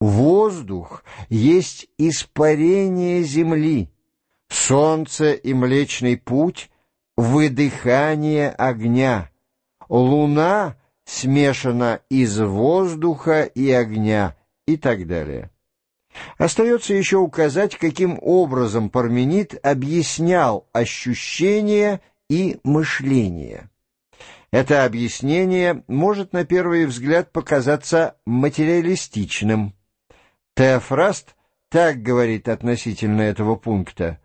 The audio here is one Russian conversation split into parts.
Воздух есть испарение земли, солнце и Млечный Путь — выдыхание огня, луна смешана из воздуха и огня и так далее. Остается еще указать, каким образом Парменид объяснял ощущение и мышление. Это объяснение может на первый взгляд показаться материалистичным – Теофраст так говорит относительно этого пункта.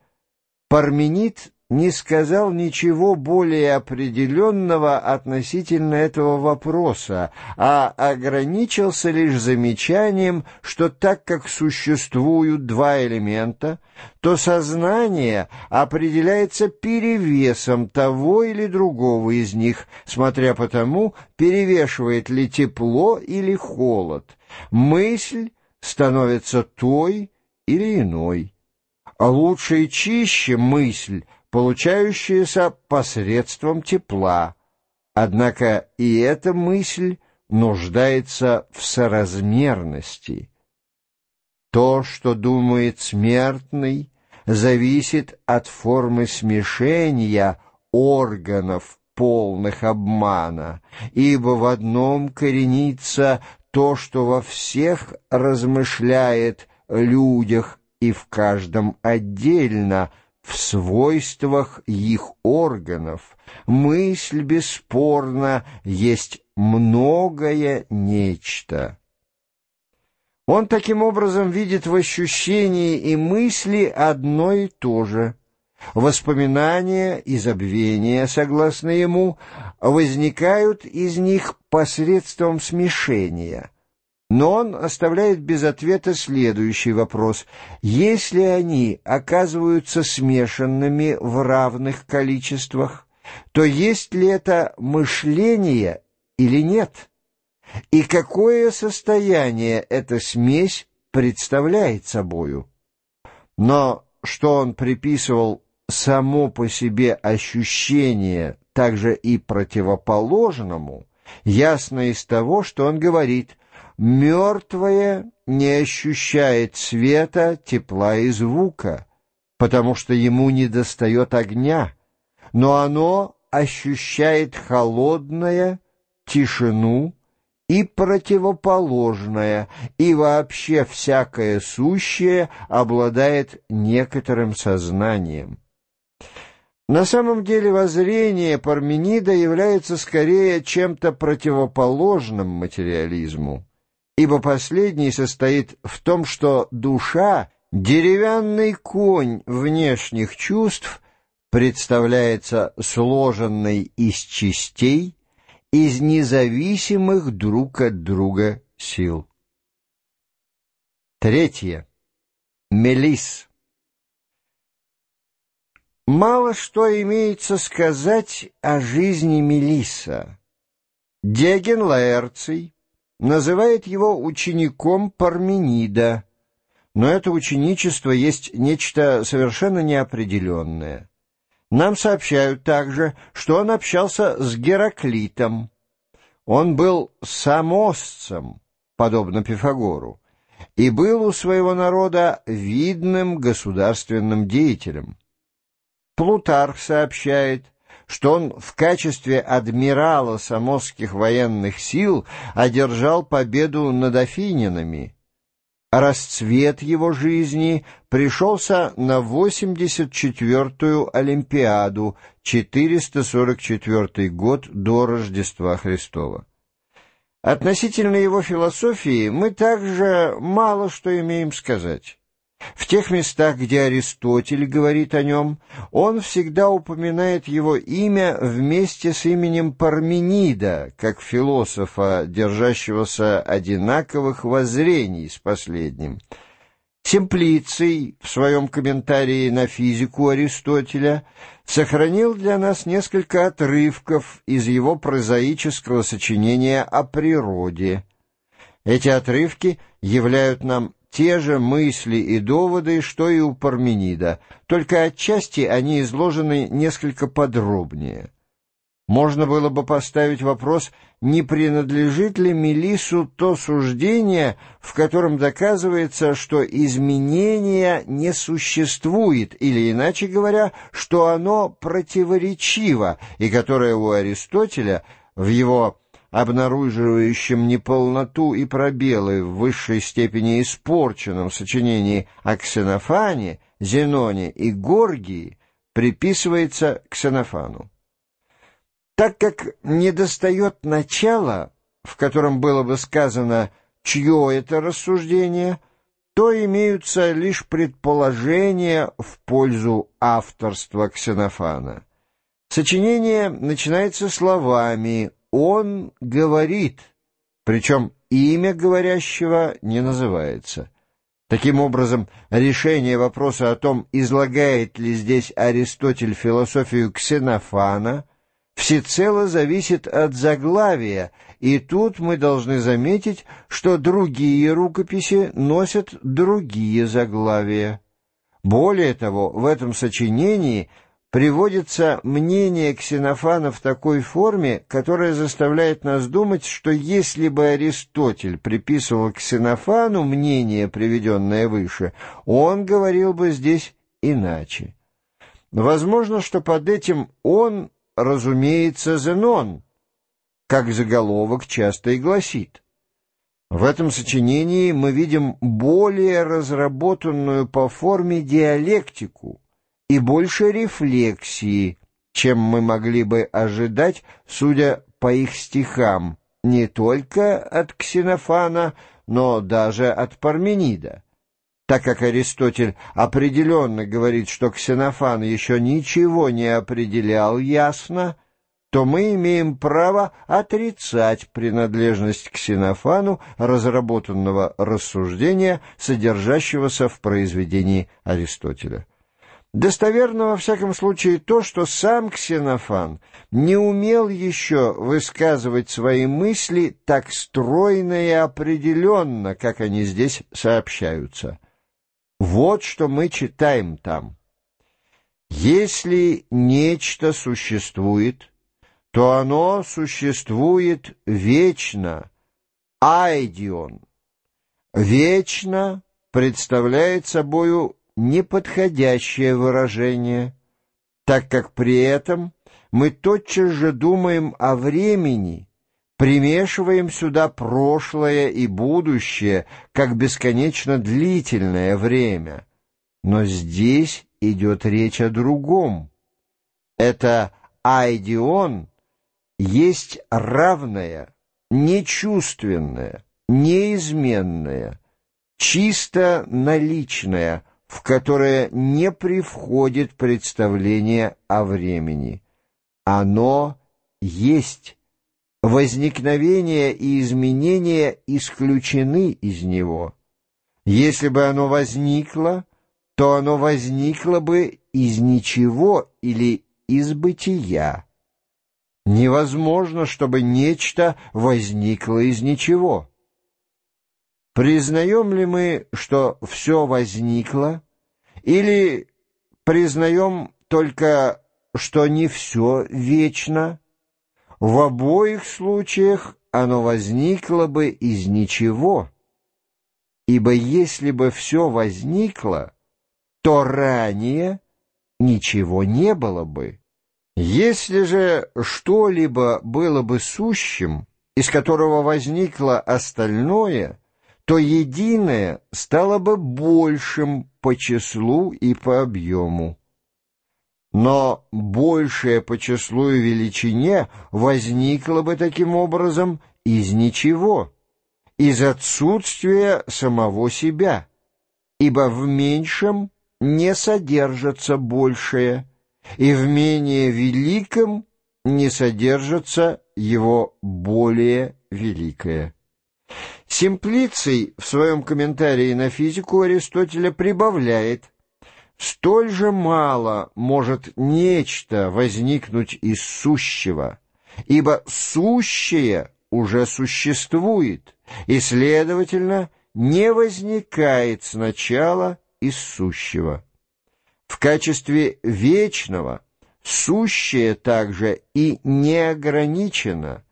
Парменид не сказал ничего более определенного относительно этого вопроса, а ограничился лишь замечанием, что так как существуют два элемента, то сознание определяется перевесом того или другого из них, смотря по тому, перевешивает ли тепло или холод. Мысль становится той или иной, а лучше и чище мысль, получающаяся посредством тепла. Однако и эта мысль нуждается в соразмерности. То, что думает смертный, зависит от формы смешения органов полных обмана, ибо в одном коренится то, что во всех размышляет людях и в каждом отдельно, в свойствах их органов. Мысль, бесспорно, есть многое нечто. Он таким образом видит в ощущении и мысли одно и то же — Воспоминания и забвения, согласно ему, возникают из них посредством смешения. Но он оставляет без ответа следующий вопрос. Если они оказываются смешанными в равных количествах, то есть ли это мышление или нет? И какое состояние эта смесь представляет собою? Но что он приписывал само по себе ощущение также и противоположному, ясно из того, что он говорит «мертвое не ощущает света, тепла и звука, потому что ему недостает огня, но оно ощущает холодное, тишину и противоположное, и вообще всякое сущее обладает некоторым сознанием». На самом деле воззрение Парменида является скорее чем-то противоположным материализму, ибо последний состоит в том, что душа, деревянный конь внешних чувств, представляется сложенной из частей, из независимых друг от друга сил. Третье. Мелис. Мало что имеется сказать о жизни Мелисса. Деген Лаэрций называет его учеником Парменида, но это ученичество есть нечто совершенно неопределенное. Нам сообщают также, что он общался с Гераклитом. Он был самосцем, подобно Пифагору, и был у своего народа видным государственным деятелем. Плутарх сообщает, что он в качестве адмирала самосских военных сил одержал победу над афинянами. Расцвет его жизни пришелся на 84-ю Олимпиаду, 444 год до Рождества Христова. Относительно его философии мы также мало что имеем сказать. В тех местах, где Аристотель говорит о нем, он всегда упоминает его имя вместе с именем Парменида, как философа, держащегося одинаковых воззрений с последним. Симплиций в своем комментарии на физику Аристотеля сохранил для нас несколько отрывков из его прозаического сочинения о природе. Эти отрывки являют нам те же мысли и доводы, что и у Парменида, только отчасти они изложены несколько подробнее. Можно было бы поставить вопрос, не принадлежит ли Мелису то суждение, в котором доказывается, что изменения не существует, или, иначе говоря, что оно противоречиво, и которое у Аристотеля в его обнаруживающем неполноту и пробелы в высшей степени испорченном сочинении о Ксенофане, Зеноне и Горгии, приписывается Ксенофану. Так как недостает начала, в котором было бы сказано «чье это рассуждение», то имеются лишь предположения в пользу авторства Ксенофана. Сочинение начинается словами «он говорит», причем имя говорящего не называется. Таким образом, решение вопроса о том, излагает ли здесь Аристотель философию Ксенофана – всецело зависит от заглавия, и тут мы должны заметить, что другие рукописи носят другие заглавия. Более того, в этом сочинении приводится мнение Ксенофана в такой форме, которая заставляет нас думать, что если бы Аристотель приписывал Ксенофану мнение, приведенное выше, он говорил бы здесь иначе. Возможно, что под этим «он» разумеется, Зенон, как заголовок часто и гласит. В этом сочинении мы видим более разработанную по форме диалектику и больше рефлексии, чем мы могли бы ожидать, судя по их стихам, не только от Ксенофана, но даже от Парменида. Так как Аристотель определенно говорит, что Ксенофан еще ничего не определял ясно, то мы имеем право отрицать принадлежность к Ксенофану разработанного рассуждения, содержащегося в произведении Аристотеля. Достоверно во всяком случае то, что сам Ксенофан не умел еще высказывать свои мысли так стройно и определенно, как они здесь сообщаются. Вот что мы читаем там. Если нечто существует, то оно существует вечно, айдион. Вечно представляет собою неподходящее выражение, так как при этом мы тотчас же думаем о времени, примешиваем сюда прошлое и будущее, как бесконечно длительное время. Но здесь идет речь о другом. Это айдион есть равное, нечувственное, неизменное, чисто наличное, в которое не привходит представление о времени. Оно есть возникновение и изменение исключены из него. Если бы оно возникло, то оно возникло бы из ничего или из бытия. Невозможно, чтобы нечто возникло из ничего. Признаем ли мы, что все возникло, или признаем только, что не все вечно, в обоих случаях оно возникло бы из ничего, ибо если бы все возникло, то ранее ничего не было бы. Если же что-либо было бы сущим, из которого возникло остальное, то единое стало бы большим по числу и по объему но большее по числу и величине возникло бы таким образом из ничего, из отсутствия самого себя, ибо в меньшем не содержится большее, и в менее великом не содержится его более великое. Симплиций в своем комментарии на физику Аристотеля прибавляет – столь же мало может нечто возникнуть из сущего, ибо сущее уже существует, и, следовательно, не возникает сначала из сущего. В качестве вечного сущее также и не ограничено,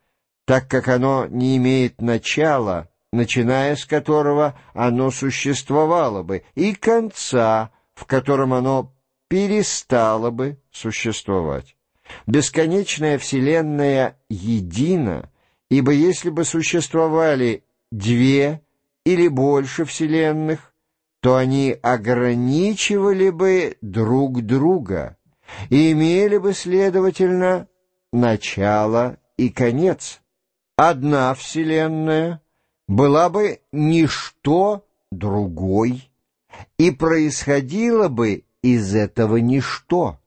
так как оно не имеет начала, начиная с которого оно существовало бы, и конца, в котором оно перестало бы существовать. Бесконечная Вселенная едина, ибо если бы существовали две или больше Вселенных, то они ограничивали бы друг друга и имели бы, следовательно, начало и конец. Одна Вселенная была бы ничто другой, и происходило бы из этого ничто.